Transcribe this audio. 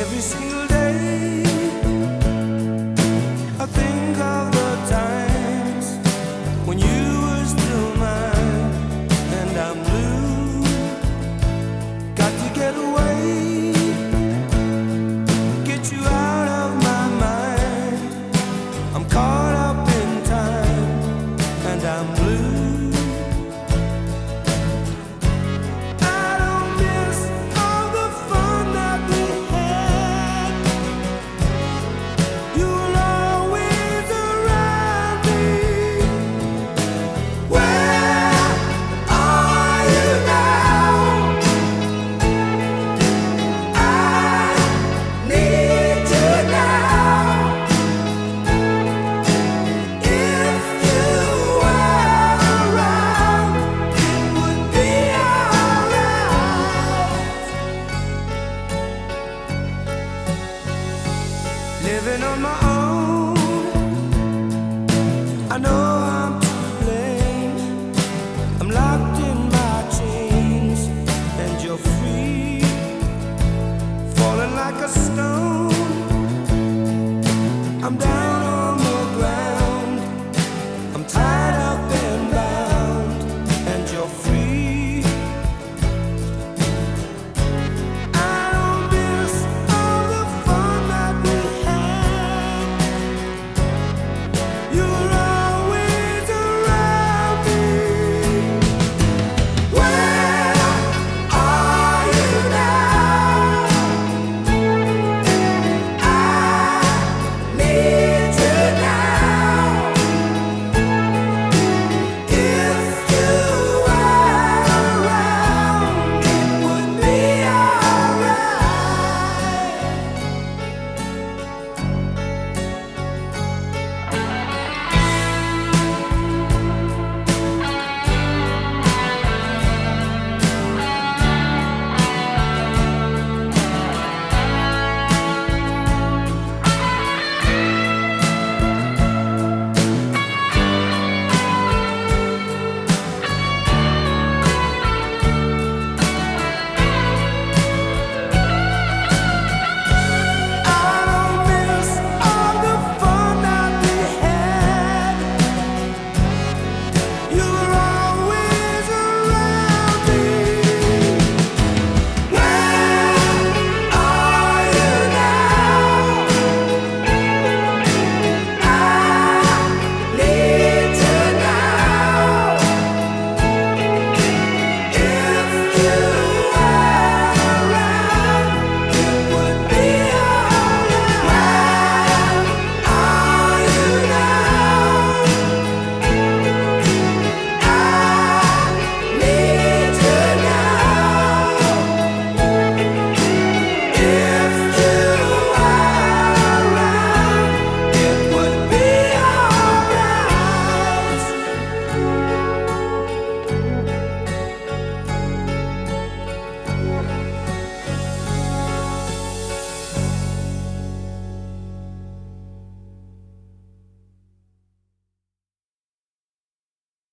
every single day. I'm down.